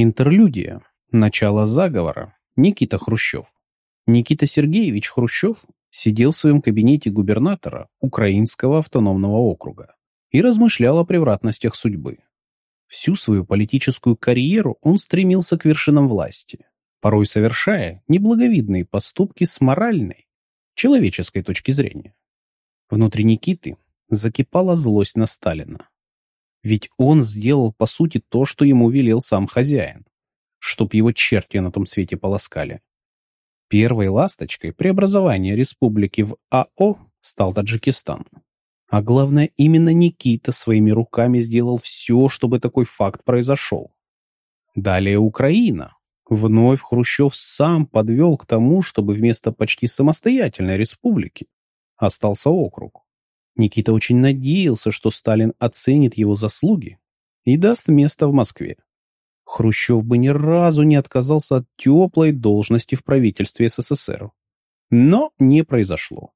Интерлюдия. Начало заговора. Никита Хрущев. Никита Сергеевич Хрущев сидел в своем кабинете губернатора Украинского автономного округа и размышлял о превратностях судьбы. Всю свою политическую карьеру он стремился к вершинам власти, порой совершая неблаговидные поступки с моральной, человеческой точки зрения. Внутри Никиты закипала злость на Сталина. Ведь он сделал, по сути, то, что ему велел сам хозяин, чтоб его черти на том свете полоскали. Первой ласточкой преобразования республики в АО стал Таджикистан. А главное, именно Никита своими руками сделал все, чтобы такой факт произошел. Далее Украина. Вновь Хрущев сам подвел к тому, чтобы вместо почти самостоятельной республики остался округ. Никита очень надеялся, что Сталин оценит его заслуги и даст место в Москве. Хрущев бы ни разу не отказался от теплой должности в правительстве СССР. Но не произошло.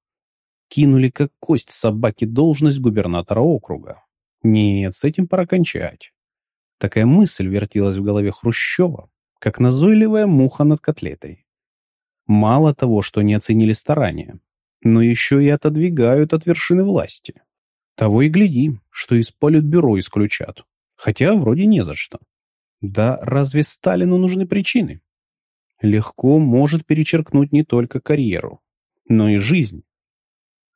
Кинули как кость собаки должность губернатора округа. Нет, с этим пора кончать. Такая мысль вертелась в голове Хрущева, как назойливая муха над котлетой. Мало того, что не оценили старания, но еще и отодвигают от вершины власти. Того и гляди, что из политбюро исключат. Хотя вроде не за что. Да разве Сталину нужны причины? Легко может перечеркнуть не только карьеру, но и жизнь.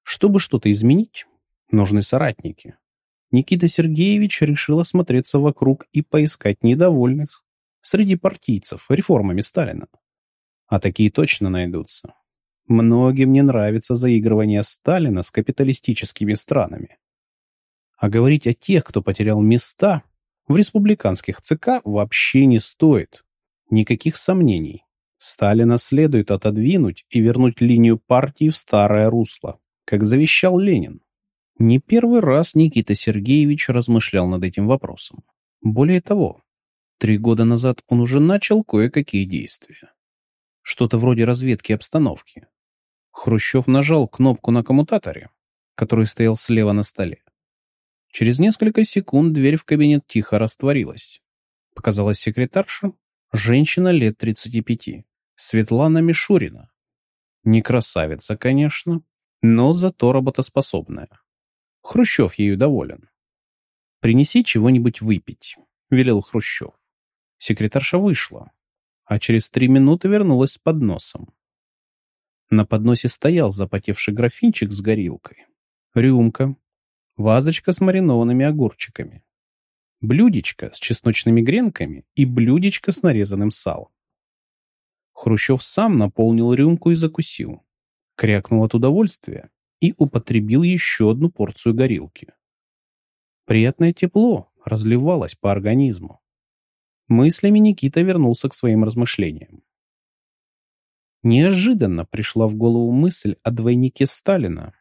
Чтобы что-то изменить, нужны соратники. Никита Сергеевич решил осмотреться вокруг и поискать недовольных среди партийцев реформами Сталина. А такие точно найдутся. Многим не нравится заигрывание Сталина с капиталистическими странами. А говорить о тех, кто потерял места в республиканских ЦК, вообще не стоит. Никаких сомнений. Сталина следует отодвинуть и вернуть линию партии в старое русло как завещал Ленин. Не первый раз Никита Сергеевич размышлял над этим вопросом. Более того, три года назад он уже начал кое-какие действия. Что-то вроде разведки обстановки. Хрущев нажал кнопку на коммутаторе, который стоял слева на столе. Через несколько секунд дверь в кабинет тихо растворилась. Показалась секретарша, женщина лет 35, Светлана Мишурина. Не красавица, конечно, но зато работоспособная. Хрущев ею доволен. «Принеси чего-нибудь выпить», — велел Хрущев. Секретарша вышла, а через три минуты вернулась с подносом. На подносе стоял запотевший графинчик с горилкой, рюмка, вазочка с маринованными огурчиками, блюдечко с чесночными гренками и блюдечко с нарезанным салом. Хрущев сам наполнил рюмку и закусил крякнул от удовольствия и употребил еще одну порцию горилки. Приятное тепло разливалось по организму. Мыслями Никита вернулся к своим размышлениям. Неожиданно пришла в голову мысль о двойнике Сталина.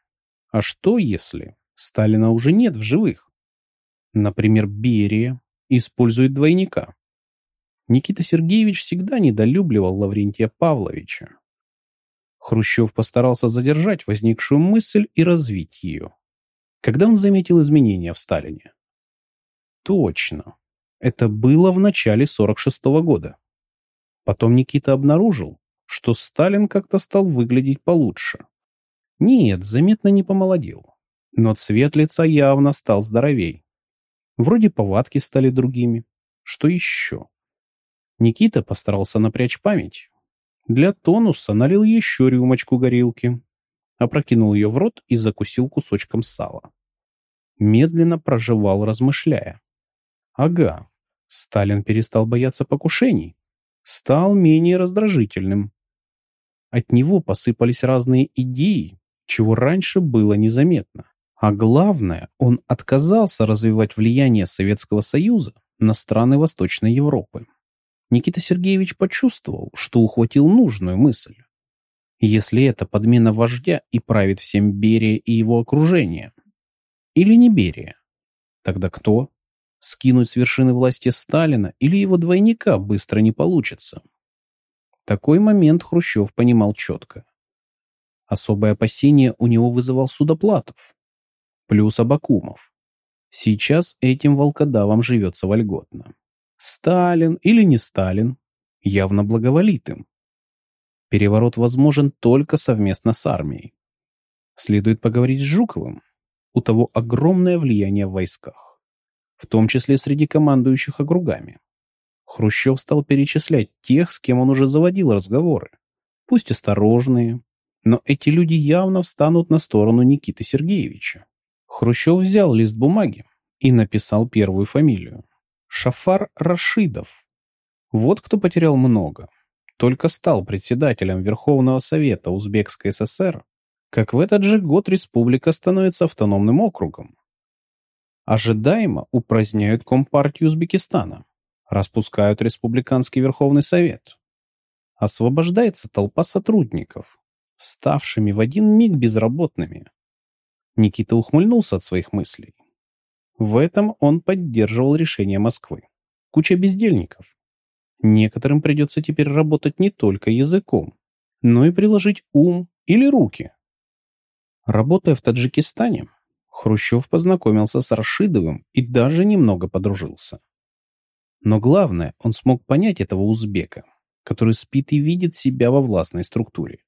А что если Сталина уже нет в живых? Например, Берия использует двойника. Никита Сергеевич всегда недолюбливал Лаврентия Павловича. Хрущев постарался задержать возникшую мысль и развить ее. Когда он заметил изменения в Сталине? Точно. Это было в начале 46 -го года. Потом Никита обнаружил, что Сталин как-то стал выглядеть получше. Нет, заметно не помолодел. Но цвет лица явно стал здоровей. Вроде повадки стали другими. Что еще? Никита постарался напрячь память, для тонуса налил еще рюмочку горилки, опрокинул ее в рот и закусил кусочком сала. Медленно прожевал, размышляя. Ага, Сталин перестал бояться покушений, стал менее раздражительным. От него посыпались разные идеи, чего раньше было незаметно. А главное, он отказался развивать влияние Советского Союза на страны Восточной Европы. Никита Сергеевич почувствовал, что ухватил нужную мысль. Если это подмена вождя и правит всем Берия и его окружение. Или не Берия? Тогда кто? Скинуть с вершины власти Сталина или его двойника быстро не получится. Такой момент Хрущев понимал четко. Особое опасение у него вызывал Судоплатов. Плюс Абакумов. Сейчас этим волкодавам живется вольготно. Сталин или не Сталин, явно благоволит им. Переворот возможен только совместно с армией. Следует поговорить с Жуковым. У того огромное влияние в войсках, в том числе среди командующих округами. Хрущев стал перечислять тех, с кем он уже заводил разговоры. Пусть осторожные, но эти люди явно встанут на сторону Никиты Сергеевича. Хрущев взял лист бумаги и написал первую фамилию. Шафар Рашидов. Вот кто потерял много. Только стал председателем Верховного Совета Узбекской ССР, как в этот же год республика становится автономным округом. Ожидаемо упраздняют Компартию Узбекистана, распускают Республиканский Верховный Совет. Освобождается толпа сотрудников, ставшими в один миг безработными. Никита ухмыльнулся от своих мыслей. В этом он поддерживал решение Москвы. Куча бездельников. Некоторым придется теперь работать не только языком, но и приложить ум или руки. Работая в Таджикистане, Хрущев познакомился с Рашидовым и даже немного подружился. Но главное, он смог понять этого узбека, который спит и видит себя во властной структуре.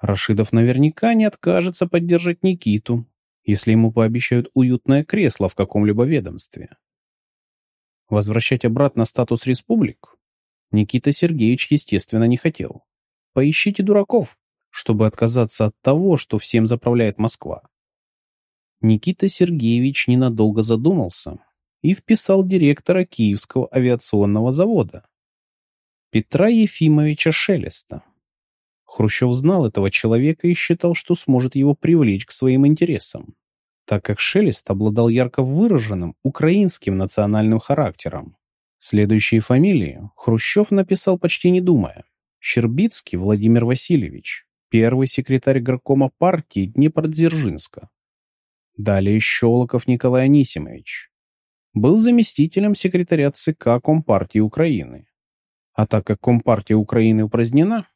Рашидов наверняка не откажется поддержать Никиту, если ему пообещают уютное кресло в каком-либо ведомстве. Возвращать обратно статус республик Никита Сергеевич, естественно, не хотел. Поищите дураков, чтобы отказаться от того, что всем заправляет Москва. Никита Сергеевич ненадолго задумался и вписал директора Киевского авиационного завода Петра Ефимовича Шелеста. Хрущев знал этого человека и считал, что сможет его привлечь к своим интересам, так как Шелест обладал ярко выраженным украинским национальным характером. Следующие фамилии Хрущев написал почти не думая. Щербицкий Владимир Васильевич, первый секретарь горкома партии Днепродзержинска. Далее Щелоков Николай Анисимович. Был заместителем секретаря ЦК Компартии Украины. А так как Компартия Украины упразднена,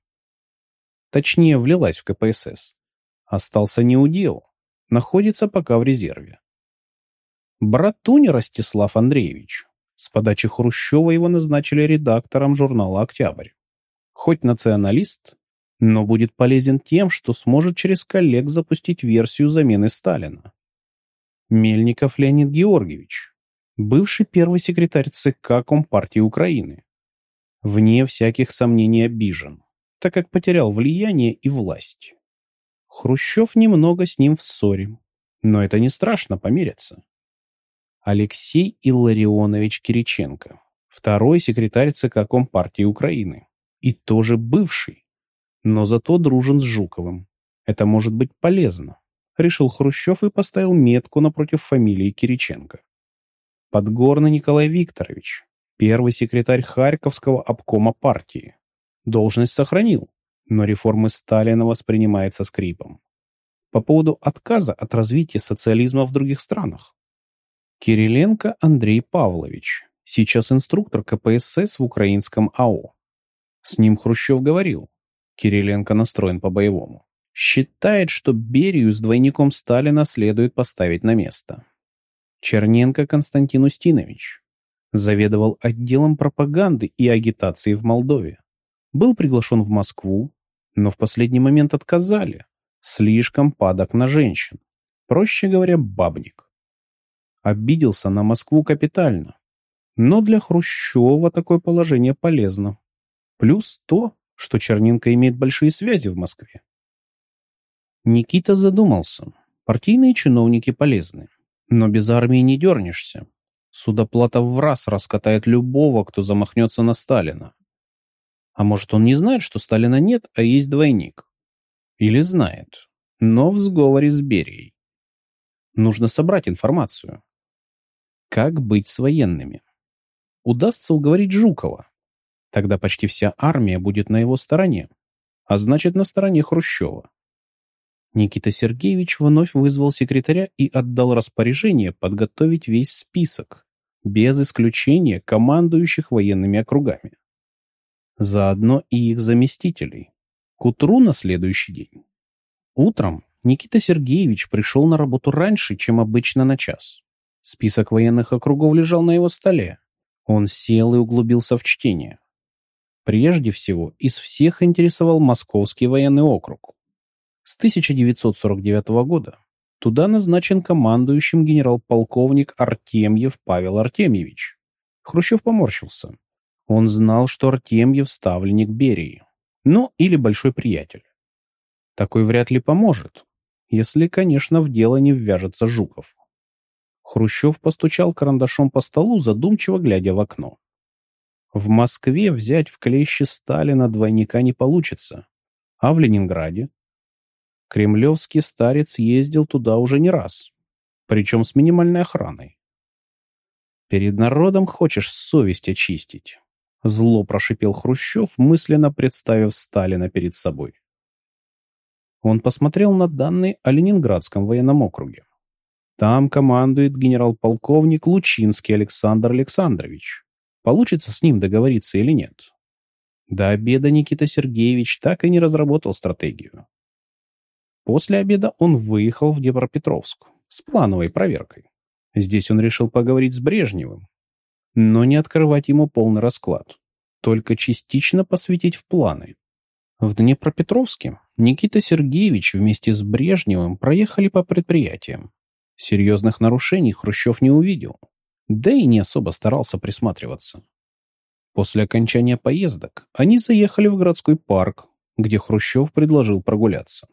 точнее влилась в КПСС. Остался неудел, находится пока в резерве. Брат Туни Ростислав Андреевич. С подачи Хрущева его назначили редактором журнала «Октябрь». Хоть националист, но будет полезен тем, что сможет через коллег запустить версию замены Сталина. Мельников Леонид Георгиевич, бывший первый секретарь ЦК Компартии Украины. Вне всяких сомнений обижен так как потерял влияние и власть. Хрущев немного с ним в ссоре, но это не страшно помириться. Алексей Илларионович Кириченко, второй секретарь ЦК Компартии Украины, и тоже бывший, но зато дружен с Жуковым. Это может быть полезно, решил Хрущев и поставил метку напротив фамилии Кириченко. Подгорный Николай Викторович, первый секретарь Харьковского обкома партии, Должность сохранил, но реформы Сталина воспринимает со скрипом. По поводу отказа от развития социализма в других странах. Кириленко Андрей Павлович, сейчас инструктор КПСС в украинском АО. С ним Хрущев говорил. Кириленко настроен по-боевому. Считает, что Берию с двойником Сталина следует поставить на место. Черненко Константин Устинович заведовал отделом пропаганды и агитации в Молдове. Был приглашен в Москву, но в последний момент отказали. Слишком падок на женщин. Проще говоря, бабник. Обиделся на Москву капитально. Но для Хрущева такое положение полезно. Плюс то, что Черненко имеет большие связи в Москве. Никита задумался. Партийные чиновники полезны. Но без армии не дернешься. Судоплата в раз раскатает любого, кто замахнется на Сталина. А может, он не знает, что Сталина нет, а есть двойник? Или знает, но в сговоре с Берией. Нужно собрать информацию. Как быть с военными? Удастся уговорить Жукова. Тогда почти вся армия будет на его стороне, а значит, на стороне Хрущева. Никита Сергеевич вновь вызвал секретаря и отдал распоряжение подготовить весь список, без исключения командующих военными округами заодно и их заместителей. К утру на следующий день. Утром Никита Сергеевич пришел на работу раньше, чем обычно на час. Список военных округов лежал на его столе. Он сел и углубился в чтение. Прежде всего, из всех интересовал Московский военный округ. С 1949 года туда назначен командующим генерал-полковник Артемьев Павел Артемьевич. Хрущев поморщился. Он знал, что Артемьев ставленник Берии. Ну, или большой приятель. Такой вряд ли поможет, если, конечно, в дело не ввяжется Жуков. Хрущев постучал карандашом по столу, задумчиво глядя в окно. В Москве взять в клещи Сталина двойника не получится. А в Ленинграде? Кремлевский старец ездил туда уже не раз. Причем с минимальной охраной. Перед народом хочешь совесть очистить. Зло прошипел Хрущев, мысленно представив Сталина перед собой. Он посмотрел на данные о Ленинградском военном округе. Там командует генерал-полковник Лучинский Александр Александрович. Получится с ним договориться или нет? До обеда Никита Сергеевич так и не разработал стратегию. После обеда он выехал в Днепропетровск с плановой проверкой. Здесь он решил поговорить с Брежневым, но не открывать ему полный расклад, только частично посвятить в планы. В Днепропетровске Никита Сергеевич вместе с Брежневым проехали по предприятиям. Серьезных нарушений Хрущев не увидел да и не особо старался присматриваться. После окончания поездок они заехали в городской парк, где Хрущев предложил прогуляться.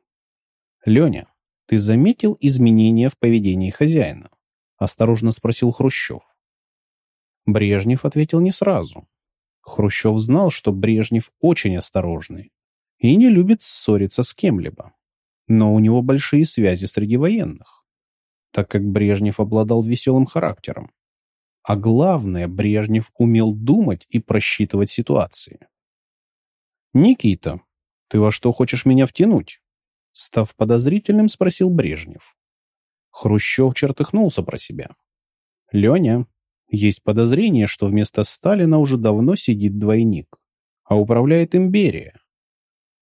«Леня, ты заметил изменения в поведении хозяина?» — осторожно спросил Хрущев. Брежнев ответил не сразу. Хрущев знал, что Брежнев очень осторожный и не любит ссориться с кем-либо. Но у него большие связи среди военных, так как Брежнев обладал веселым характером. А главное, Брежнев умел думать и просчитывать ситуации. «Никита, ты во что хочешь меня втянуть?» Став подозрительным, спросил Брежнев. Хрущев чертыхнулся про себя. «Леня, есть подозрение, что вместо Сталина уже давно сидит двойник, а управляет империя.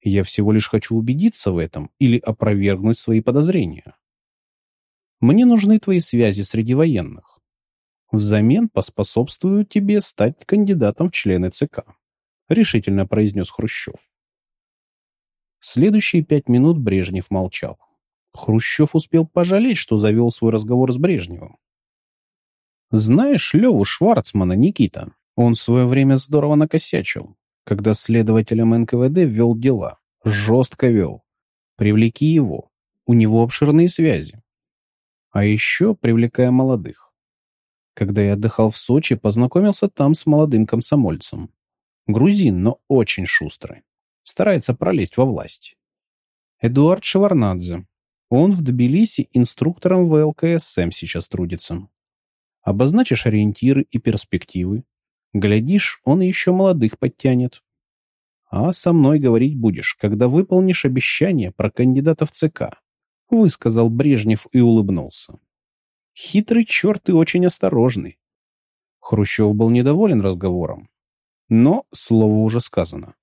Я всего лишь хочу убедиться в этом или опровергнуть свои подозрения. Мне нужны твои связи среди военных. Взамен поспособствую тебе стать кандидатом в члены ЦК», — решительно произнес Хрущев. Следующие пять минут Брежнев молчал. Хрущев успел пожалеть, что завел свой разговор с Брежневым. «Знаешь Леву Шварцмана, Никита? Он в свое время здорово накосячил, когда следователем НКВД вел дела. Жестко вел. Привлеки его. У него обширные связи. А еще привлекая молодых. Когда я отдыхал в Сочи, познакомился там с молодым комсомольцем. Грузин, но очень шустрый. Старается пролезть во власть. Эдуард Шеварнадзе. Он в Тбилиси инструктором ВЛКСМ сейчас трудится. Обозначишь ориентиры и перспективы. Глядишь, он еще молодых подтянет. А со мной говорить будешь, когда выполнишь обещание про кандидата в ЦК, высказал Брежнев и улыбнулся. Хитрый черт и очень осторожный. Хрущев был недоволен разговором. Но слово уже сказано.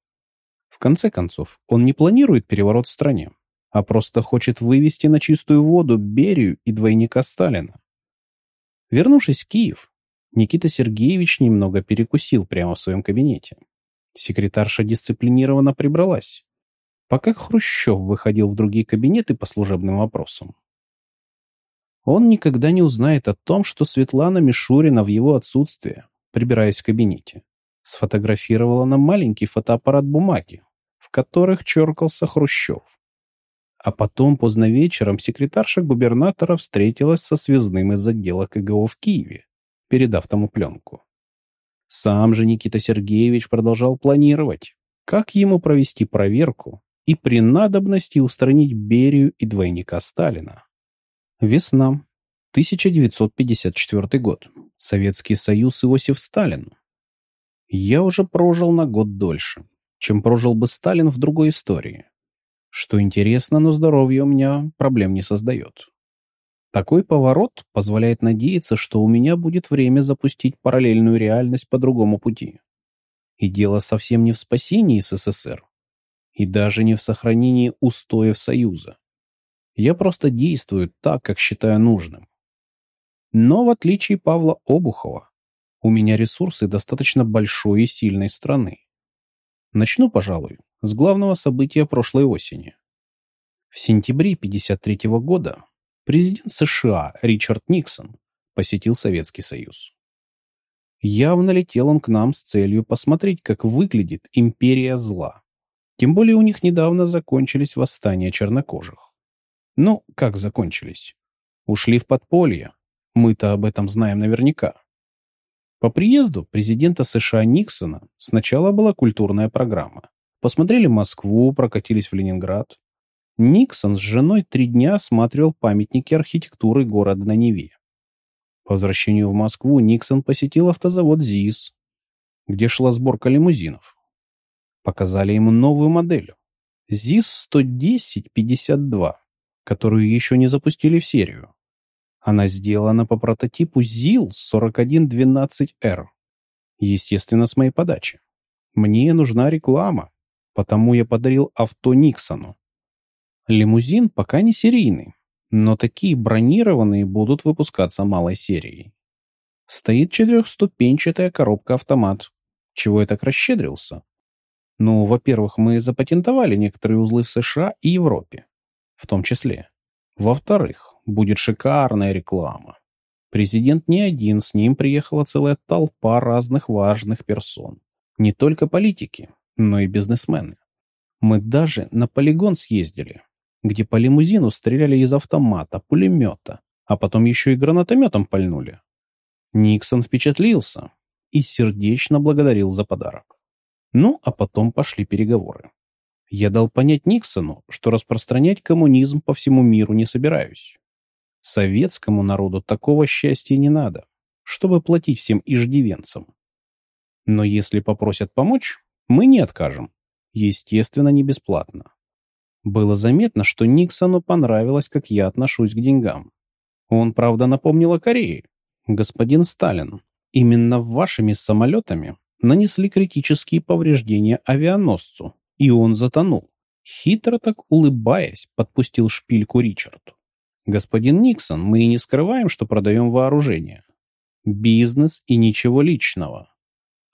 В конце концов, он не планирует переворот в стране, а просто хочет вывести на чистую воду Берию и двойника Сталина. Вернувшись в Киев, Никита Сергеевич немного перекусил прямо в своем кабинете. Секретарша дисциплинированно прибралась, пока Хрущев выходил в другие кабинеты по служебным вопросам. Он никогда не узнает о том, что Светлана Мишурина в его отсутствие, прибираясь в кабинете, сфотографировала на маленький фотоаппарат бумаги, в которых черкался Хрущев. А потом поздно вечером секретарша губернатора встретилась со связным из отдела КГО в Киеве, передав тому пленку. Сам же Никита Сергеевич продолжал планировать, как ему провести проверку и при надобности устранить Берию и двойника Сталина. Весна. 1954 год. Советский Союз Иосиф Сталин. Я уже прожил на год дольше, чем прожил бы Сталин в другой истории. Что интересно, но здоровье у меня проблем не создает. Такой поворот позволяет надеяться, что у меня будет время запустить параллельную реальность по другому пути. И дело совсем не в спасении СССР, и даже не в сохранении устоев Союза. Я просто действую так, как считаю нужным. Но в отличие Павла Обухова, У меня ресурсы достаточно большой и сильной страны. Начну, пожалуй, с главного события прошлой осени. В сентябре 1953 года президент США Ричард Никсон посетил Советский Союз. Явно летел он к нам с целью посмотреть, как выглядит империя зла. Тем более у них недавно закончились восстания чернокожих. Ну, как закончились? Ушли в подполье. Мы-то об этом знаем наверняка. По приезду президента США Никсона сначала была культурная программа. Посмотрели Москву, прокатились в Ленинград. Никсон с женой три дня осматривал памятники архитектуры города на Неве. По возвращению в Москву Никсон посетил автозавод ЗИС, где шла сборка лимузинов. Показали ему новую модель ЗИС-110-52, которую еще не запустили в серию. Она сделана по прототипу ЗИЛ-4112Р. Естественно, с моей подачи. Мне нужна реклама, потому я подарил авто Никсону. Лимузин пока не серийный, но такие бронированные будут выпускаться малой серией. Стоит четырехступенчатая коробка-автомат. Чего я так расщедрился? Ну, во-первых, мы запатентовали некоторые узлы в США и Европе, в том числе. Во-вторых, будет шикарная реклама. Президент не один, с ним приехала целая толпа разных важных персон. Не только политики, но и бизнесмены. Мы даже на полигон съездили, где по лимузину стреляли из автомата, пулемета, а потом еще и гранатометом пальнули. Никсон впечатлился и сердечно благодарил за подарок. Ну, а потом пошли переговоры. Я дал понять Никсону, что распространять коммунизм по всему миру не собираюсь. Советскому народу такого счастья не надо, чтобы платить всем иждивенцам. Но если попросят помочь, мы не откажем. Естественно, не бесплатно. Было заметно, что Никсону понравилось, как я отношусь к деньгам. Он, правда, напомнил о Корее. Господин Сталин, именно вашими самолетами нанесли критические повреждения авианосцу, и он затонул. Хитро так улыбаясь, подпустил шпильку Ричард. Господин Никсон, мы и не скрываем, что продаем вооружение. Бизнес и ничего личного.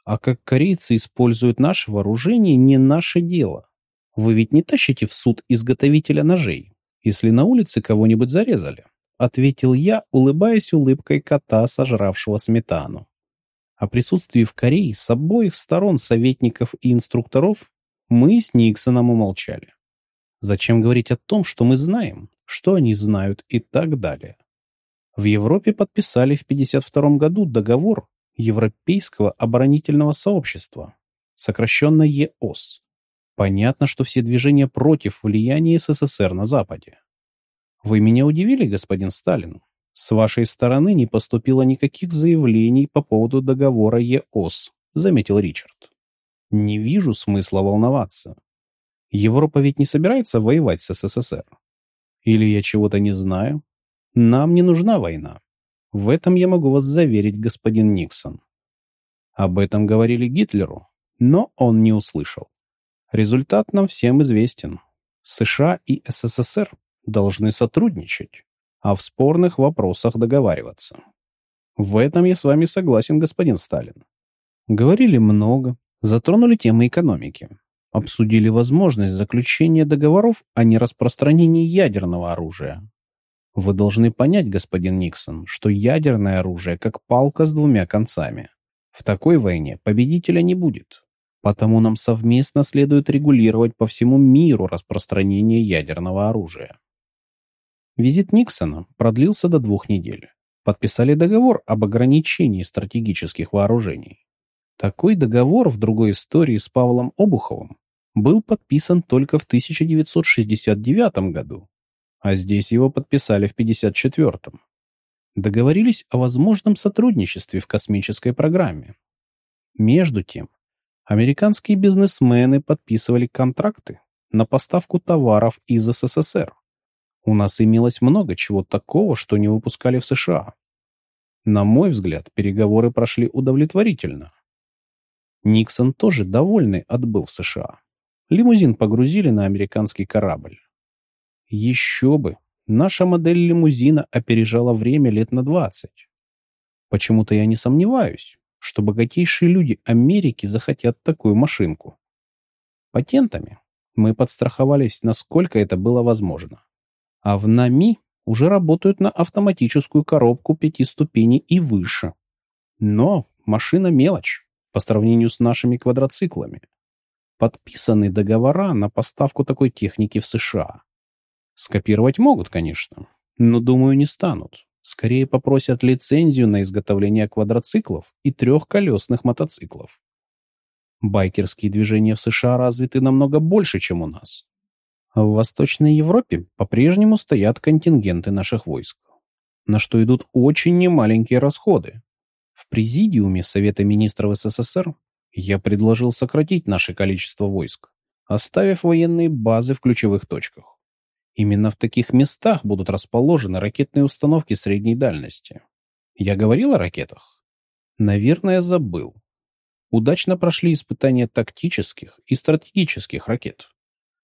А как корейцы используют наше вооружение, не наше дело. Вы ведь не тащите в суд изготовителя ножей, если на улице кого-нибудь зарезали, ответил я, улыбаясь улыбкой кота, сожравшего сметану. О присутствии в Корее с обоих сторон советников и инструкторов мы с Никсоном умолчали. Зачем говорить о том, что мы знаем, что они знают и так далее? В Европе подписали в 1952 году договор Европейского оборонительного сообщества, сокращенно ЕОС. Понятно, что все движения против влияния СССР на Западе. Вы меня удивили, господин Сталин. С вашей стороны не поступило никаких заявлений по поводу договора ЕОС, заметил Ричард. Не вижу смысла волноваться. Европа ведь не собирается воевать с СССР. Или я чего-то не знаю? Нам не нужна война. В этом я могу вас заверить, господин Никсон. Об этом говорили Гитлеру, но он не услышал. Результат нам всем известен. США и СССР должны сотрудничать а в спорных вопросах договариваться. В этом я с вами согласен, господин Сталин. Говорили много, затронули темы экономики, обсудили возможность заключения договоров о нераспространении ядерного оружия. Вы должны понять, господин Никсон, что ядерное оружие как палка с двумя концами. В такой войне победителя не будет. Потому нам совместно следует регулировать по всему миру распространение ядерного оружия. Визит Никсона продлился до двух недель. Подписали договор об ограничении стратегических вооружений. Такой договор в другой истории с Павлом Обуховым был подписан только в 1969 году, а здесь его подписали в 1954. Договорились о возможном сотрудничестве в космической программе. Между тем, американские бизнесмены подписывали контракты на поставку товаров из СССР. У нас имелось много чего такого, что не выпускали в США. На мой взгляд, переговоры прошли удовлетворительно. Никсон тоже довольный отбыл в США. Лимузин погрузили на американский корабль. Еще бы, наша модель лимузина опережала время лет на 20. Почему-то я не сомневаюсь, что богатейшие люди Америки захотят такую машинку. Патентами мы подстраховались, насколько это было возможно. А в НАМИ уже работают на автоматическую коробку пяти ступеней и выше. Но машина мелочь по сравнению с нашими квадроциклами. Подписаны договора на поставку такой техники в США. Скопировать могут, конечно, но, думаю, не станут. Скорее попросят лицензию на изготовление квадроциклов и трехколесных мотоциклов. Байкерские движения в США развиты намного больше, чем у нас. В Восточной Европе по-прежнему стоят контингенты наших войск, на что идут очень немаленькие расходы. В Президиуме Совета министров СССР я предложил сократить наше количество войск, оставив военные базы в ключевых точках. Именно в таких местах будут расположены ракетные установки средней дальности. Я говорил о ракетах? Наверное, забыл. Удачно прошли испытания тактических и стратегических ракет.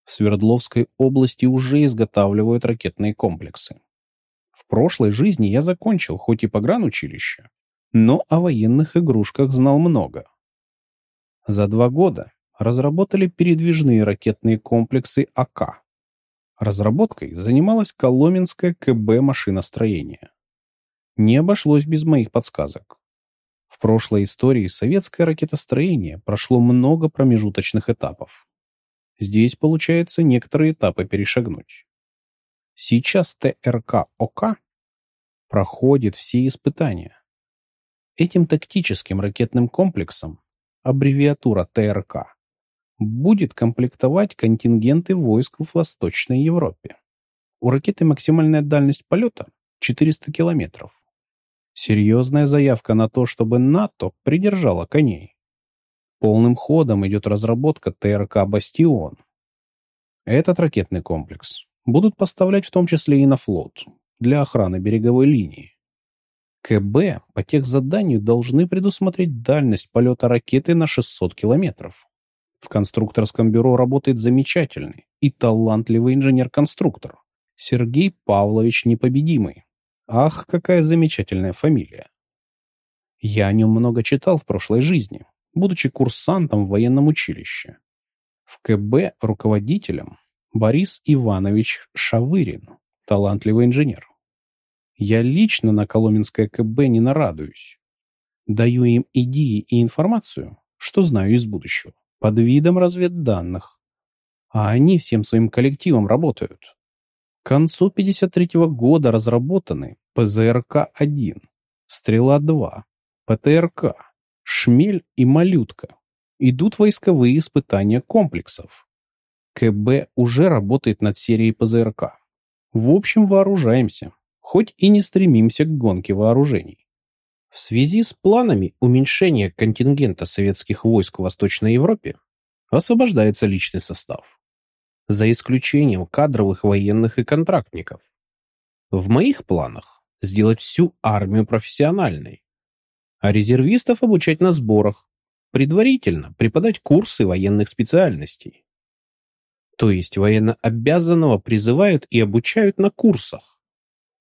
В Свердловской области уже изготавливают ракетные комплексы. В прошлой жизни я закончил хоть и погранучилище, но о военных игрушках знал много. За два года разработали передвижные ракетные комплексы АК. Разработкой занималась Коломенское КБ машиностроения. Не обошлось без моих подсказок. В прошлой истории советское ракетостроение прошло много промежуточных этапов. Здесь, получается, некоторые этапы перешагнуть. Сейчас ТРК ОК проходит все испытания. Этим тактическим ракетным комплексом, аббревиатура ТРК, будет комплектовать контингенты войск в Восточной Европе. У ракеты максимальная дальность полета 400 километров. Серьезная заявка на то, чтобы НАТО придержало коней. Полным ходом идет разработка ТРК «Бастион». Этот ракетный комплекс будут поставлять в том числе и на флот для охраны береговой линии. КБ по тех заданию должны предусмотреть дальность полета ракеты на 600 километров. В конструкторском бюро работает замечательный и талантливый инженер-конструктор Сергей Павлович Непобедимый. Ах, какая замечательная фамилия. Я о нем много читал в прошлой жизни, будучи курсантом в военном училище. В КБ руководителем Борис Иванович Шавырин, талантливый инженер. Я лично на Коломенское КБ не нарадуюсь. Даю им идеи и информацию, что знаю из будущего, под видом разведданных. А они всем своим коллективом работают. К концу 53 -го года разработаны ПЗРК-1, Стрела-2, ПТРК, Шмель и Малютка. Идут войсковые испытания комплексов. КБ уже работает над серией ПЗРК. В общем, вооружаемся, хоть и не стремимся к гонке вооружений. В связи с планами уменьшения контингента советских войск в Восточной Европе освобождается личный состав за исключением кадровых военных и контрактников. В моих планах сделать всю армию профессиональной, а резервистов обучать на сборах, предварительно преподать курсы военных специальностей. То есть военно обязанного призывают и обучают на курсах.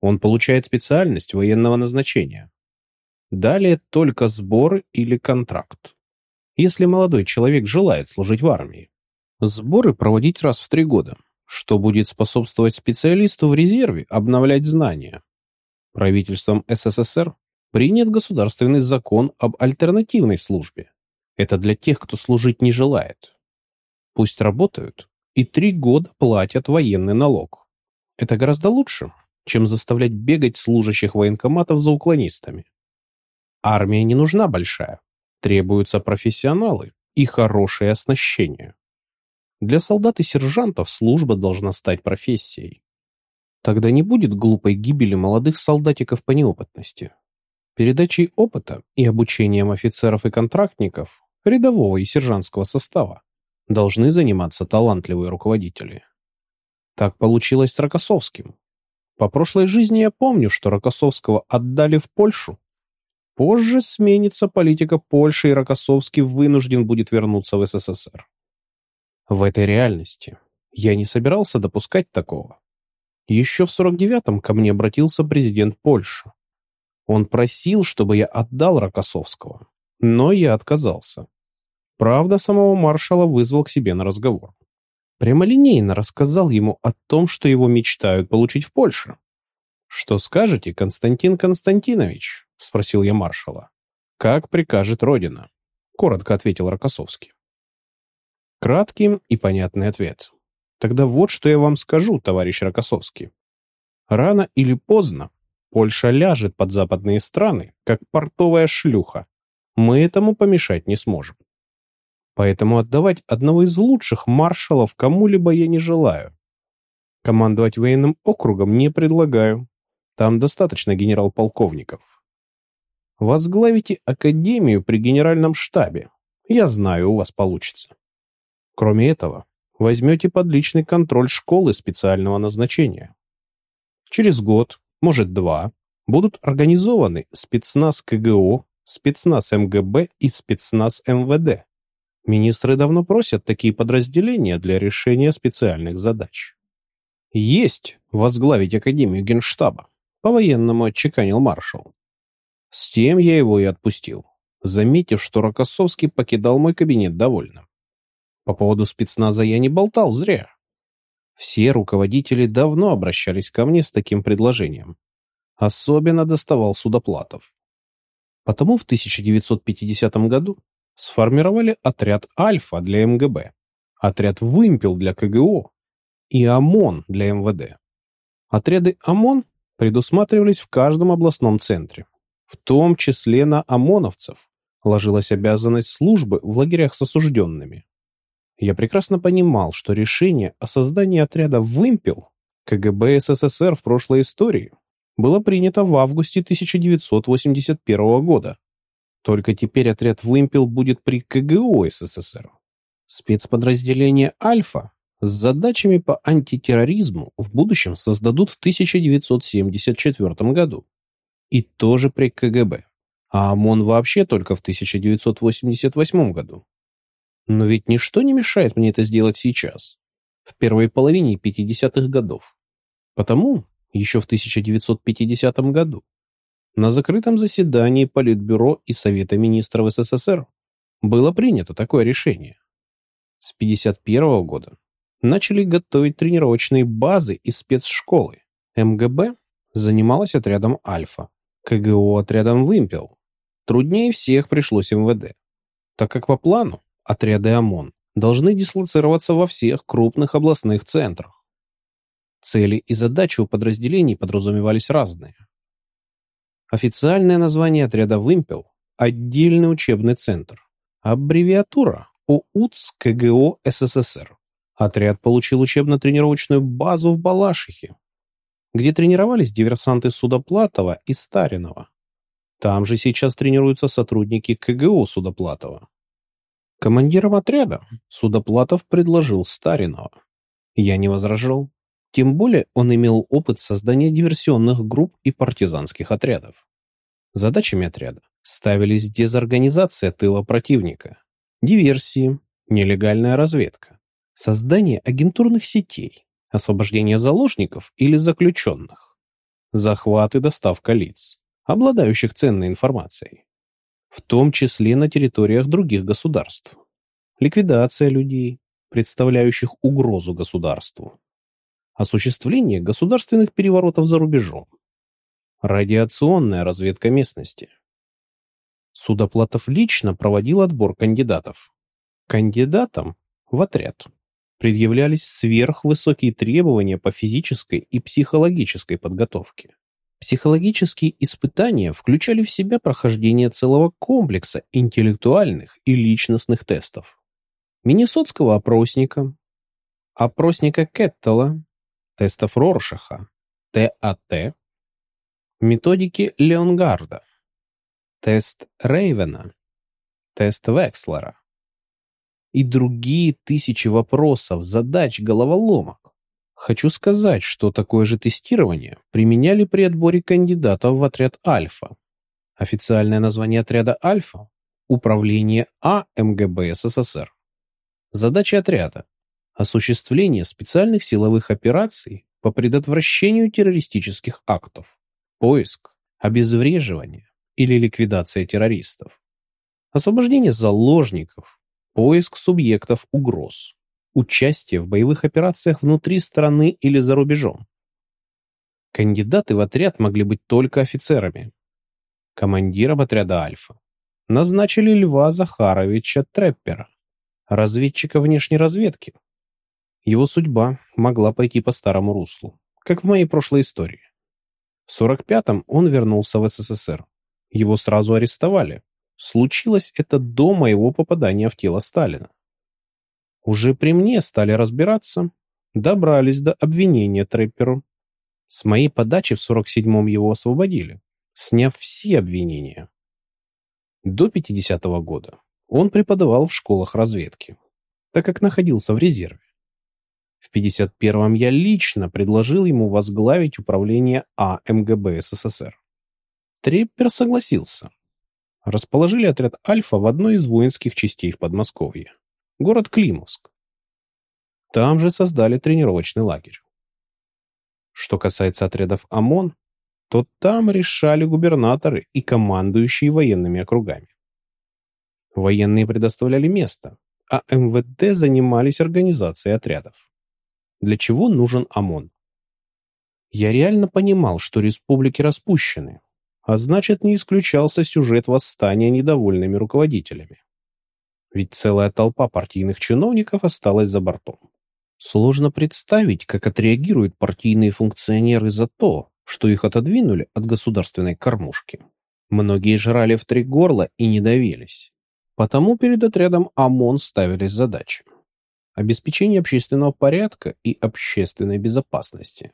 Он получает специальность военного назначения. Далее только сборы или контракт. Если молодой человек желает служить в армии. Сборы проводить раз в три года, что будет способствовать специалисту в резерве обновлять знания. Правительством СССР принят государственный закон об альтернативной службе. Это для тех, кто служить не желает. Пусть работают и три года платят военный налог. Это гораздо лучше, чем заставлять бегать служащих военкоматов за уклонистами. Армия не нужна большая. Требуются профессионалы и хорошее оснащение. Для солдат и сержантов служба должна стать профессией. Тогда не будет глупой гибели молодых солдатиков по неопытности. Передачей опыта и обучением офицеров и контрактников, рядового и сержантского состава, должны заниматься талантливые руководители. Так получилось с Рокоссовским. По прошлой жизни я помню, что Рокоссовского отдали в Польшу. Позже сменится политика Польши, и Рокоссовский вынужден будет вернуться в СССР. В этой реальности я не собирался допускать такого. Еще в 49-м ко мне обратился президент Польши. Он просил, чтобы я отдал Рокоссовского, Но я отказался. Правда, самого маршала вызвал к себе на разговор. Прямолинейно рассказал ему о том, что его мечтают получить в Польше. «Что скажете, Константин Константинович?» — спросил я маршала. «Как прикажет Родина?» — коротко ответил Рокоссовский. Краткий и понятный ответ. Тогда вот что я вам скажу, товарищ Рокоссовский. Рано или поздно Польша ляжет под западные страны, как портовая шлюха. Мы этому помешать не сможем. Поэтому отдавать одного из лучших маршалов кому-либо я не желаю. Командовать военным округом не предлагаю. Там достаточно генерал-полковников. Возглавите академию при генеральном штабе. Я знаю, у вас получится. Кроме этого, возьмете под личный контроль школы специального назначения. Через год, может два, будут организованы спецназ КГО, спецназ МГБ и спецназ МВД. Министры давно просят такие подразделения для решения специальных задач. Есть возглавить Академию Генштаба, по-военному отчеканил маршал. С тем я его и отпустил, заметив, что Рокоссовский покидал мой кабинет довольным. По поводу спецназа я не болтал зря. Все руководители давно обращались ко мне с таким предложением. Особенно доставал Судоплатов. Потому в 1950 году сформировали отряд «Альфа» для МГБ, отряд «Вымпел» для КГО и ОМОН для МВД. Отряды ОМОН предусматривались в каждом областном центре. В том числе на ОМОНовцев ложилась обязанность службы в лагерях с осужденными. Я прекрасно понимал, что решение о создании отряда «Вымпел» КГБ СССР в прошлой истории было принято в августе 1981 года только теперь отряд «Вымпел» будет при КГО СССР. Спецподразделение «Альфа» с задачами по антитерроризму в будущем создадут в 1974 году. И тоже при КГБ. А ОМОН вообще только в 1988 году. Но ведь ничто не мешает мне это сделать сейчас, в первой половине 50-х годов. Потому еще в 1950 году на закрытом заседании Политбюро и Совета министров СССР было принято такое решение. С 1951 года начали готовить тренировочные базы и спецшколы. МГБ занималась отрядом «Альфа», КГО отрядом «Вымпел». Труднее всех пришлось МВД, так как по плану отряды ОМОН должны дислоцироваться во всех крупных областных центрах. Цели и задачи у подразделений подразумевались разные. Официальное название отряда «Вымпел» — отдельный учебный центр. Аббревиатура ОУЦ КГО СССР. Отряд получил учебно-тренировочную базу в Балашихе, где тренировались диверсанты Судоплатова и Старинова. Там же сейчас тренируются сотрудники КГО Судоплатова. Командиром отряда Судоплатов предложил Старинова. Я не возражал. Тем более он имел опыт создания диверсионных групп и партизанских отрядов. Задачами отряда ставились дезорганизация тыла противника, диверсии, нелегальная разведка, создание агентурных сетей, освобождение заложников или заключенных, захват и доставка лиц, обладающих ценной информацией, в том числе на территориях других государств, ликвидация людей, представляющих угрозу государству, осуществление государственных переворотов за рубежом, радиационная разведка местности. Судоплатов лично проводил отбор кандидатов. Кандидатам в отряд предъявлялись сверхвысокие требования по физической и психологической подготовке. Психологические испытания включали в себя прохождение целого комплекса интеллектуальных и личностных тестов. Миннесотского опросника, опросника Кеттела, тестов Роршаха, ТАТ, методики Леонгарда, тест Рейвена, тест Векслера и другие тысячи вопросов, задач, головоломок. Хочу сказать, что такое же тестирование применяли при отборе кандидатов в отряд «Альфа». Официальное название отряда «Альфа» – Управление А МГБ СССР. Задача отряда осуществление специальных силовых операций по предотвращению террористических актов, поиск, обезвреживание или ликвидация террористов, освобождение заложников, поиск субъектов угроз, участие в боевых операциях внутри страны или за рубежом. Кандидаты в отряд могли быть только офицерами. Командиром отряда «Альфа» назначили Льва Захаровича Треппера, разведчика внешней разведки. Его судьба могла пойти по старому руслу, как в моей прошлой истории. В 45-м он вернулся в СССР. Его сразу арестовали. Случилось это до моего попадания в тело Сталина. Уже при мне стали разбираться, добрались до обвинения Трепперу. С моей подачи в 47-м его освободили, сняв все обвинения. До 50-го года он преподавал в школах разведки, так как находился в резерве. В 51-м я лично предложил ему возглавить управление АМГБ СССР. Треппер согласился. Расположили отряд «Альфа» в одной из воинских частей в Подмосковье город Климовск. Там же создали тренировочный лагерь. Что касается отрядов ОМОН, то там решали губернаторы и командующие военными округами. Военные предоставляли место, а МВД занимались организацией отрядов. Для чего нужен ОМОН? Я реально понимал, что республики распущены, а значит не исключался сюжет восстания недовольными руководителями. Ведь целая толпа партийных чиновников осталась за бортом. Сложно представить, как отреагируют партийные функционеры за то, что их отодвинули от государственной кормушки. Многие жрали в три горла и не давились. Потому перед отрядом ОМОН ставились задачи. Обеспечение общественного порядка и общественной безопасности.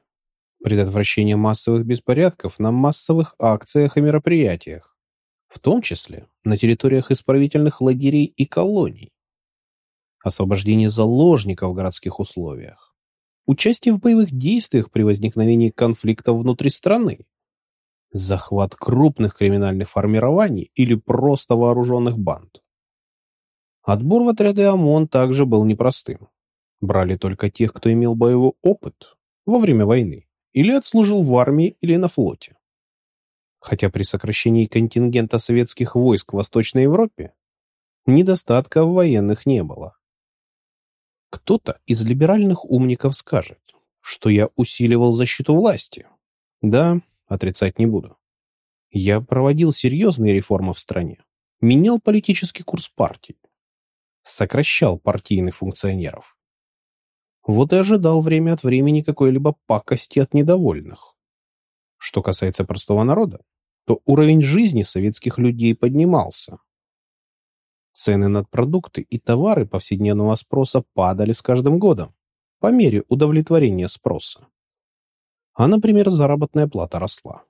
Предотвращение массовых беспорядков на массовых акциях и мероприятиях в том числе на территориях исправительных лагерей и колоний, освобождение заложников в городских условиях, участие в боевых действиях при возникновении конфликтов внутри страны, захват крупных криминальных формирований или просто вооруженных банд. Отбор в отряды ОМОН также был непростым. Брали только тех, кто имел боевой опыт во время войны или отслужил в армии или на флоте хотя при сокращении контингента советских войск в Восточной Европе недостатка в военных не было. Кто-то из либеральных умников скажет, что я усиливал защиту власти. Да, отрицать не буду. Я проводил серьезные реформы в стране, менял политический курс партии, сокращал партийных функционеров. Вот и ожидал время от времени какой-либо пакости от недовольных. Что касается простого народа, то уровень жизни советских людей поднимался. Цены на продукты и товары повседневного спроса падали с каждым годом по мере удовлетворения спроса. А, например, заработная плата росла.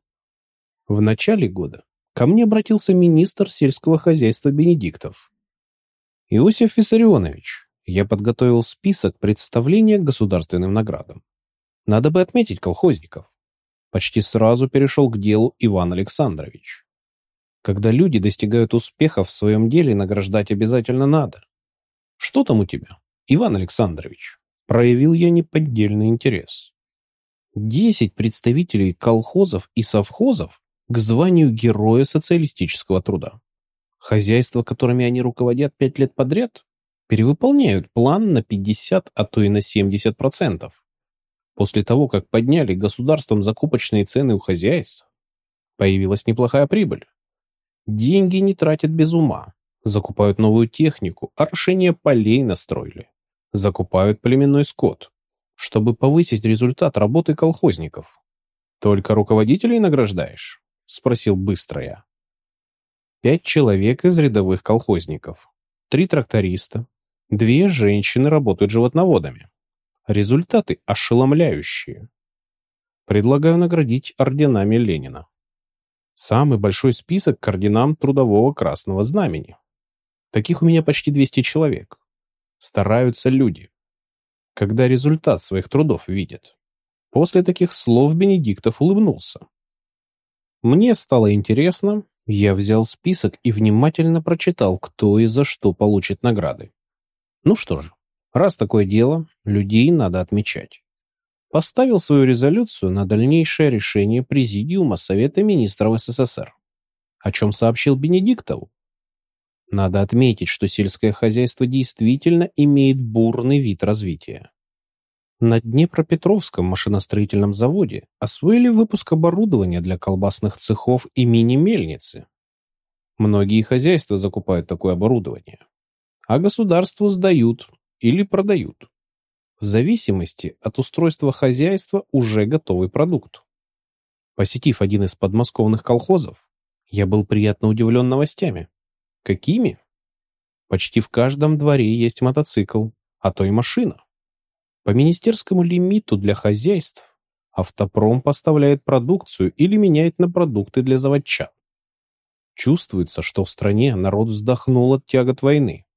В начале года ко мне обратился министр сельского хозяйства Бенедиктов. Иосиф Виссарионович, я подготовил список представления государственным наградам. Надо бы отметить колхозников почти сразу перешел к делу Иван Александрович. Когда люди достигают успеха в своем деле, награждать обязательно надо. Что там у тебя, Иван Александрович? Проявил я неподдельный интерес. Десять представителей колхозов и совхозов к званию Героя социалистического труда. Хозяйства, которыми они руководят пять лет подряд, перевыполняют план на 50, а то и на 70%. После того, как подняли государством закупочные цены у хозяйств, появилась неплохая прибыль. Деньги не тратят без ума, закупают новую технику, орошение полей настроили, закупают племенной скот, чтобы повысить результат работы колхозников. «Только руководителей награждаешь?» — спросил быстро я. Пять человек из рядовых колхозников, три тракториста, две женщины работают животноводами. Результаты ошеломляющие. Предлагаю наградить орденами Ленина. Самый большой список к орденам Трудового Красного Знамени. Таких у меня почти 200 человек. Стараются люди. Когда результат своих трудов видят. После таких слов Бенедиктов улыбнулся. Мне стало интересно, я взял список и внимательно прочитал, кто и за что получит награды. Ну что же, Раз такое дело, людей надо отмечать. Поставил свою резолюцию на дальнейшее решение Президиума Совета Министров СССР. О чем сообщил Бенедиктову? Надо отметить, что сельское хозяйство действительно имеет бурный вид развития. На Днепропетровском машиностроительном заводе освоили выпуск оборудования для колбасных цехов и мини-мельницы. Многие хозяйства закупают такое оборудование, а государству сдают или продают. В зависимости от устройства хозяйства уже готовый продукт. Посетив один из подмосковных колхозов, я был приятно удивлен новостями. Какими? Почти в каждом дворе есть мотоцикл, а то и машина. По министерскому лимиту для хозяйств автопром поставляет продукцию или меняет на продукты для заводчан. Чувствуется, что в стране народ вздохнул от тягот войны.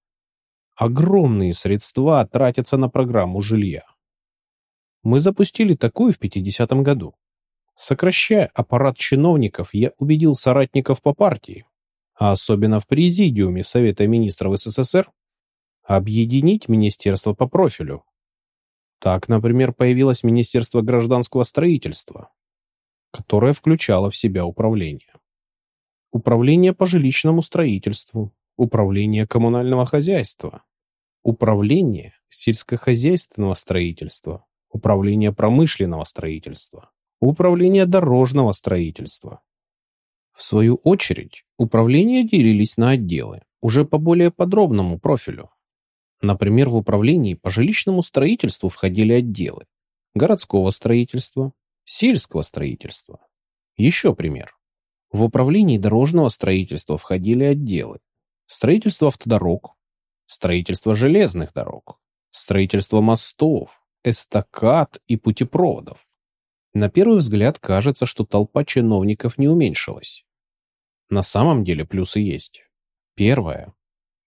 Огромные средства тратятся на программу жилья. Мы запустили такую в 50-м году. Сокращая аппарат чиновников, я убедил соратников по партии, а особенно в Президиуме Совета Министров СССР, объединить министерство по профилю, так, например, появилось Министерство гражданского строительства, которое включало в себя управление. Управление по жилищному строительству, управление коммунального хозяйства, управление сельскохозяйственного строительства, управление промышленного строительства, управление дорожного строительства. В свою очередь, управления делились на отделы, уже по более подробному профилю. Например, в управлении по жилищному строительству входили отделы городского строительства, сельского строительства. Еще пример. В управлении дорожного строительства входили отделы строительство автодорог, строительство железных дорог, строительство мостов, эстакад и путепроводов. На первый взгляд кажется, что толпа чиновников не уменьшилась. На самом деле плюсы есть. Первое.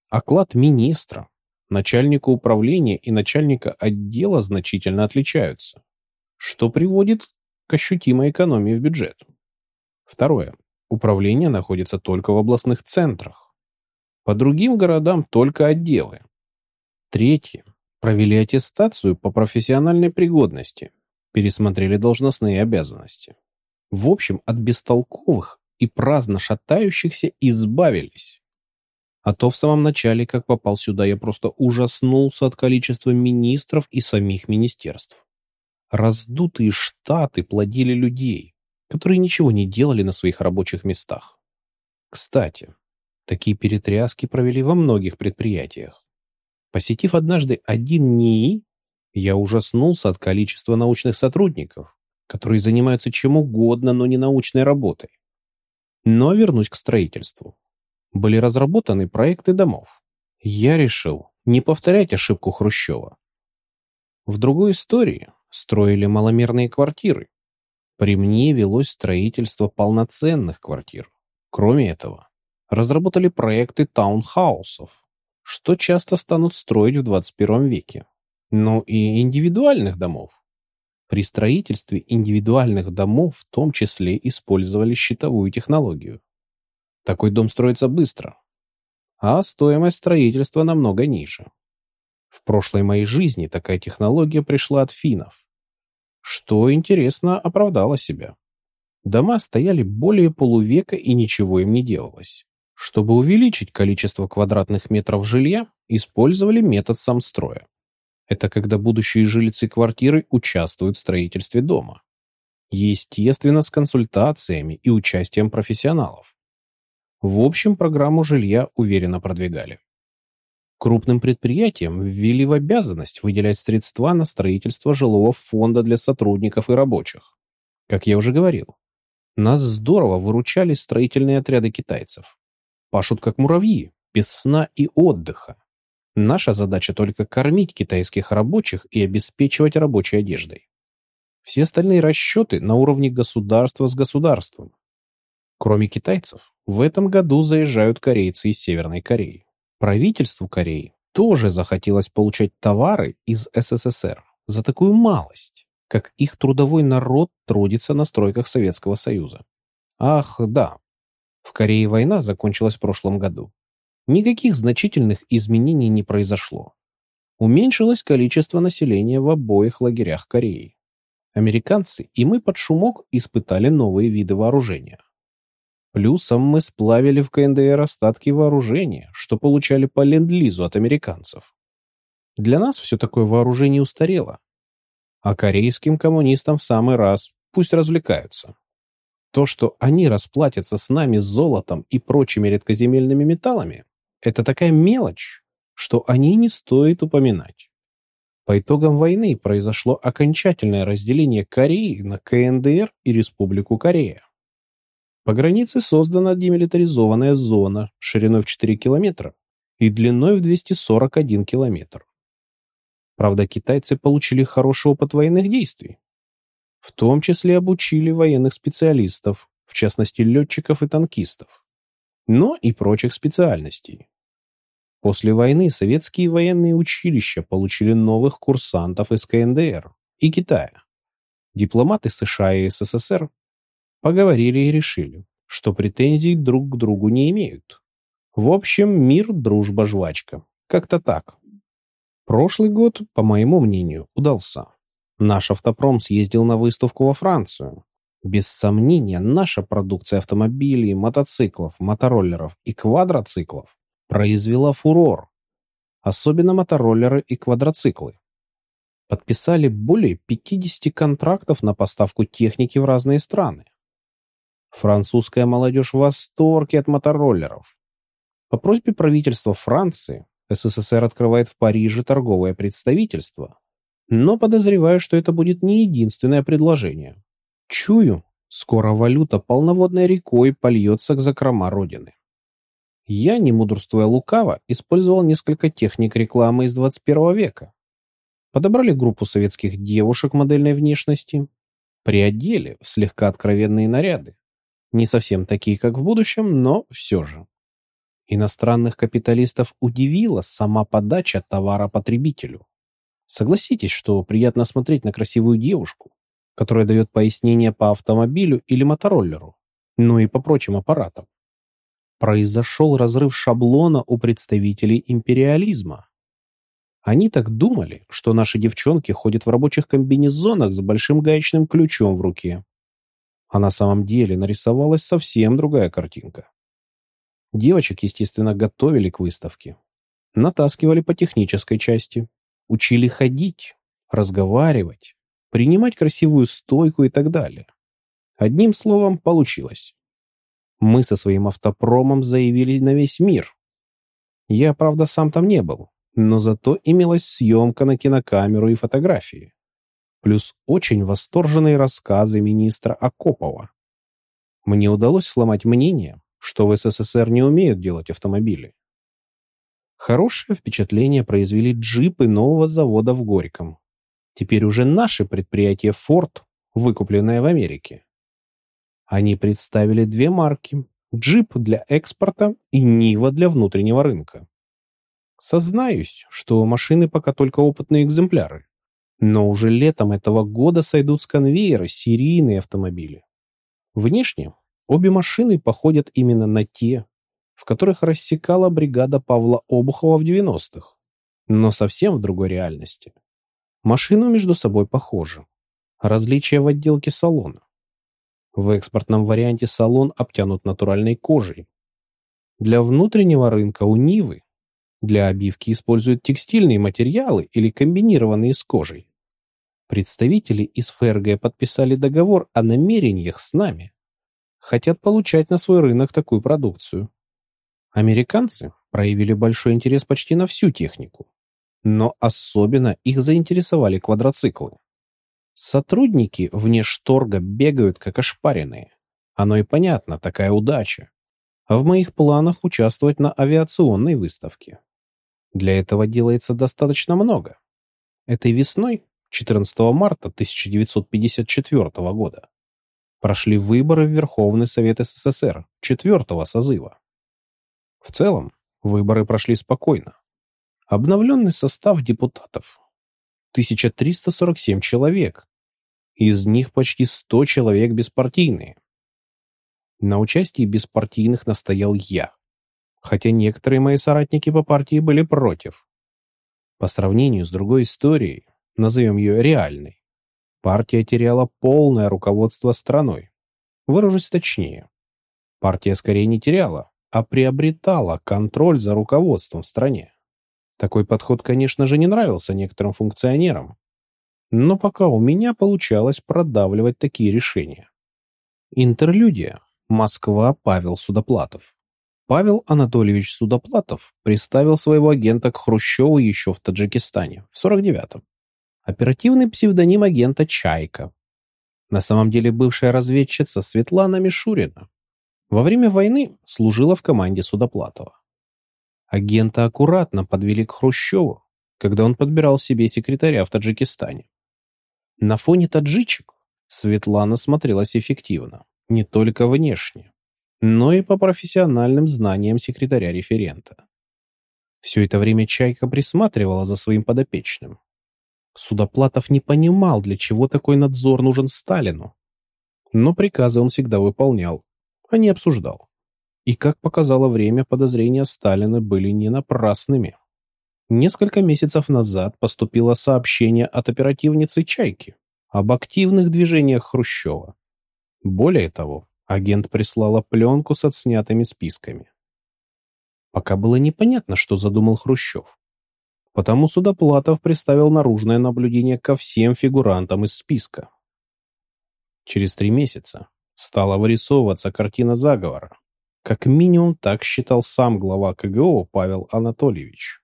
Оклад министра, начальника управления и начальника отдела значительно отличаются, что приводит к ощутимой экономии в бюджет. Второе. Управление находится только в областных центрах. По другим городам только отделы. Третье. Провели аттестацию по профессиональной пригодности, пересмотрели должностные обязанности. В общем, от бестолковых и праздно шатающихся избавились. А то в самом начале, как попал сюда, я просто ужаснулся от количества министров и самих министерств. Раздутые штаты плодили людей, которые ничего не делали на своих рабочих местах. Кстати, такие перетряски провели во многих предприятиях. Посетив однажды один НИИ, я ужаснулся от количества научных сотрудников, которые занимаются чем угодно, но не научной работой. Но вернусь к строительству были разработаны проекты домов. Я решил не повторять ошибку Хрущева. В другой истории строили маломерные квартиры. При мне велось строительство полноценных квартир. Кроме этого, разработали проекты таунхаусов, что часто станут строить в 21 веке. Ну и индивидуальных домов. При строительстве индивидуальных домов в том числе использовали щитовую технологию. Такой дом строится быстро, а стоимость строительства намного ниже. В прошлой моей жизни такая технология пришла от финнов, что, интересно, оправдало себя. Дома стояли более полувека и ничего им не делалось. Чтобы увеличить количество квадратных метров жилья, использовали метод самстроя. Это когда будущие жильцы квартиры участвуют в строительстве дома. Естественно, с консультациями и участием профессионалов. В общем, программу жилья уверенно продвигали. Крупным предприятиям ввели в обязанность выделять средства на строительство жилого фонда для сотрудников и рабочих. Как я уже говорил, нас здорово выручали строительные отряды китайцев. Пашут как муравьи, без сна и отдыха. Наша задача только кормить китайских рабочих и обеспечивать рабочей одеждой. Все остальные расчеты на уровне государства с государством. Кроме китайцев, в этом году заезжают корейцы из Северной Кореи. Правительству Кореи тоже захотелось получать товары из СССР за такую малость, как их трудовой народ трудится на стройках Советского Союза. Ах, да. В Корее война закончилась в прошлом году. Никаких значительных изменений не произошло. Уменьшилось количество населения в обоих лагерях Кореи. Американцы и мы под шумок испытали новые виды вооружения. Плюсом мы сплавили в КНДР остатки вооружения, что получали по ленд-лизу от американцев. Для нас все такое вооружение устарело. А корейским коммунистам в самый раз пусть развлекаются. То, что они расплатятся с нами золотом и прочими редкоземельными металлами, это такая мелочь, что о ней не стоит упоминать. По итогам войны произошло окончательное разделение Кореи на КНДР и Республику Корея. По границе создана демилитаризованная зона шириной в 4 километра и длиной в 241 километр. Правда, китайцы получили хороший опыт военных действий. В том числе обучили военных специалистов, в частности летчиков и танкистов, но и прочих специальностей. После войны советские военные училища получили новых курсантов из КНДР и Китая. Дипломаты США и СССР поговорили и решили, что претензий друг к другу не имеют. В общем, мир, дружба, жвачка. Как-то так. Прошлый год, по моему мнению, удался. Наш автопром съездил на выставку во Францию. Без сомнения, наша продукция автомобилей, мотоциклов, мотороллеров и квадроциклов произвела фурор. Особенно мотороллеры и квадроциклы. Подписали более 50 контрактов на поставку техники в разные страны. Французская молодежь в восторге от мотороллеров. По просьбе правительства Франции СССР открывает в Париже торговое представительство. Но подозреваю, что это будет не единственное предложение. Чую, скоро валюта полноводной рекой польется к закрома Родины. Я, не мудрствуя лукаво, использовал несколько техник рекламы из 21 века. Подобрали группу советских девушек модельной внешности, приодели в слегка откровенные наряды. Не совсем такие, как в будущем, но все же. Иностранных капиталистов удивила сама подача товара потребителю. Согласитесь, что приятно смотреть на красивую девушку, которая дает пояснения по автомобилю или мотороллеру, ну и по прочим аппаратам. Произошел разрыв шаблона у представителей империализма. Они так думали, что наши девчонки ходят в рабочих комбинезонах с большим гаечным ключом в руке. А на самом деле нарисовалась совсем другая картинка. Девочек, естественно, готовили к выставке. Натаскивали по технической части. Учили ходить, разговаривать, принимать красивую стойку и так далее. Одним словом, получилось. Мы со своим автопромом заявились на весь мир. Я, правда, сам там не был, но зато имелась съемка на кинокамеру и фотографии. Плюс очень восторженные рассказы министра Акопова. Мне удалось сломать мнение, что в СССР не умеют делать автомобили. Хорошее впечатление произвели джипы нового завода в Горьком. Теперь уже наше предприятие Ford, выкупленное в Америке. Они представили две марки – джип для экспорта и Нива для внутреннего рынка. Сознаюсь, что машины пока только опытные экземпляры, но уже летом этого года сойдут с конвейера серийные автомобили. Внешне Обе машины походят именно на те, в которых рассекала бригада Павла Обухова в 90-х, но совсем в другой реальности. Машины между собой похожи. Различия в отделке салона. В экспортном варианте салон обтянут натуральной кожей. Для внутреннего рынка у Нивы для обивки используют текстильные материалы или комбинированные с кожей. Представители из ФРГ подписали договор о намерениях с нами хотят получать на свой рынок такую продукцию. Американцы проявили большой интерес почти на всю технику, но особенно их заинтересовали квадроциклы. Сотрудники вне шторга бегают как ошпаренные. Оно и понятно, такая удача. А в моих планах участвовать на авиационной выставке. Для этого делается достаточно много. Этой весной, 14 марта 1954 года, прошли выборы в Верховный Совет СССР четвертого созыва. В целом, выборы прошли спокойно. Обновленный состав депутатов 1347 человек, из них почти 100 человек беспартийные. На участии беспартийных настоял я, хотя некоторые мои соратники по партии были против. По сравнению с другой историей, назовем ее реальной, партия теряла полное руководство страной. Выражусь точнее. Партия скорее не теряла, а приобретала контроль за руководством в стране. Такой подход, конечно же, не нравился некоторым функционерам, но пока у меня получалось продавливать такие решения. Интерлюдия. Москва. Павел Судоплатов. Павел Анатольевич Судоплатов приставил своего агента к Хрущеву еще в Таджикистане, в 49-м. Оперативный псевдоним агента «Чайка». На самом деле бывшая разведчица Светлана Мишурина. Во время войны служила в команде Судоплатова. Агента аккуратно подвели к Хрущеву, когда он подбирал себе секретаря в Таджикистане. На фоне таджичек Светлана смотрелась эффективно, не только внешне, но и по профессиональным знаниям секретаря-референта. Все это время Чайка присматривала за своим подопечным. Судоплатов не понимал, для чего такой надзор нужен Сталину. Но приказы он всегда выполнял, а не обсуждал. И, как показало время, подозрения Сталина были не напрасными. Несколько месяцев назад поступило сообщение от оперативницы «Чайки» об активных движениях Хрущева. Более того, агент прислала пленку с отснятыми списками. Пока было непонятно, что задумал Хрущев. Потому Судоплатов приставил наружное наблюдение ко всем фигурантам из списка. Через три месяца стала вырисовываться картина заговора. Как минимум так считал сам глава КГО Павел Анатольевич.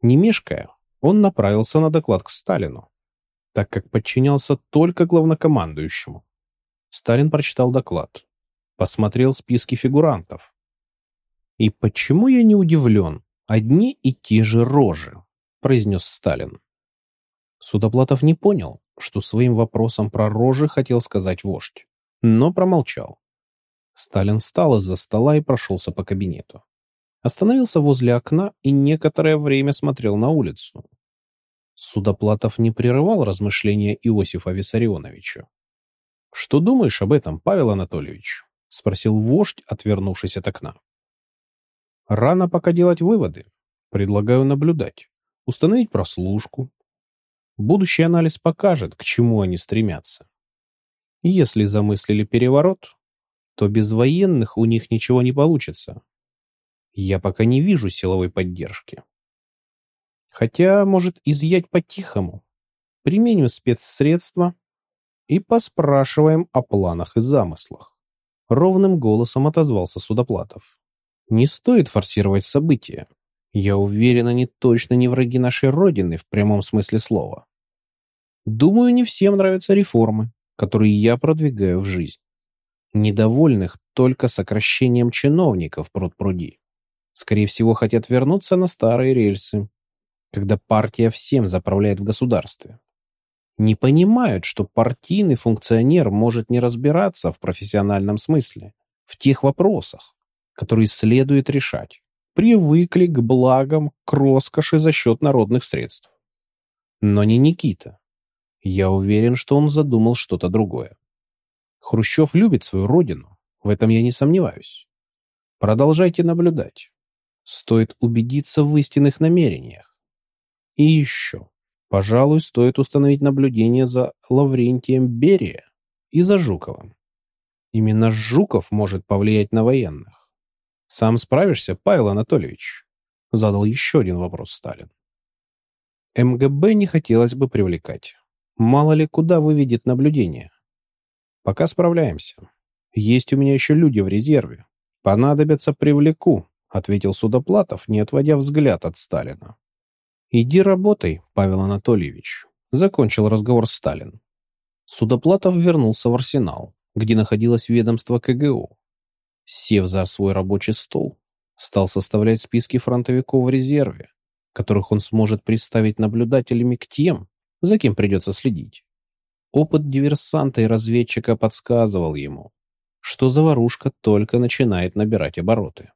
Не мешкая, он направился на доклад к Сталину, так как подчинялся только главнокомандующему. Сталин прочитал доклад, посмотрел списки фигурантов. «И почему я не удивлен? Одни и те же рожи», — произнес Сталин. Судоплатов не понял, что своим вопросом про рожи хотел сказать вождь, но промолчал. Сталин встал из-за стола и прошелся по кабинету. Остановился возле окна и некоторое время смотрел на улицу. Судоплатов не прерывал размышления Иосифа Виссарионовича. «Что думаешь об этом, Павел Анатольевич?» — спросил вождь, отвернувшись от окна. «Рано пока делать выводы. Предлагаю наблюдать, установить прослушку. Будущий анализ покажет, к чему они стремятся. Если замыслили переворот, то без военных у них ничего не получится. Я пока не вижу силовой поддержки. Хотя, может, изъять по-тихому. Применим спецсредства и поспрашиваем о планах и замыслах. Ровным голосом отозвался Судоплатов. Не стоит форсировать события. Я уверен, они точно не враги нашей Родины в прямом смысле слова. Думаю, не всем нравятся реформы, которые я продвигаю в жизнь. Недовольных только сокращением чиновников пруд-пруди. Скорее всего, хотят вернуться на старые рельсы, когда партия всем заправляет в государстве. Не понимают, что партийный функционер может не разбираться в профессиональном смысле, в тех вопросах, которые следует решать. Привыкли к благам, к роскоши за счет народных средств. Но не Никита. Я уверен, что он задумал что-то другое. Хрущев любит свою родину, в этом я не сомневаюсь. Продолжайте наблюдать. Стоит убедиться в истинных намерениях. И еще, пожалуй, стоит установить наблюдение за Лаврентием Берия и за Жуковым. Именно Жуков может повлиять на военных. Сам справишься, Павел Анатольевич? Задал еще один вопрос Сталин. МГБ не хотелось бы привлекать. Мало ли куда выведет наблюдение. Пока справляемся. Есть у меня еще люди в резерве. Понадобятся привлеку, ответил Судоплатов, не отводя взгляд от Сталина. Иди работай, Павел Анатольевич, закончил разговор Сталин. Судоплатов вернулся в арсенал, где находилось ведомство КГУ. Сев за свой рабочий стол, стал составлять списки фронтовиков в резерве, которых он сможет представить наблюдателями к тем, за кем придется следить. Опыт диверсанта и разведчика подсказывал ему, что заварушка только начинает набирать обороты.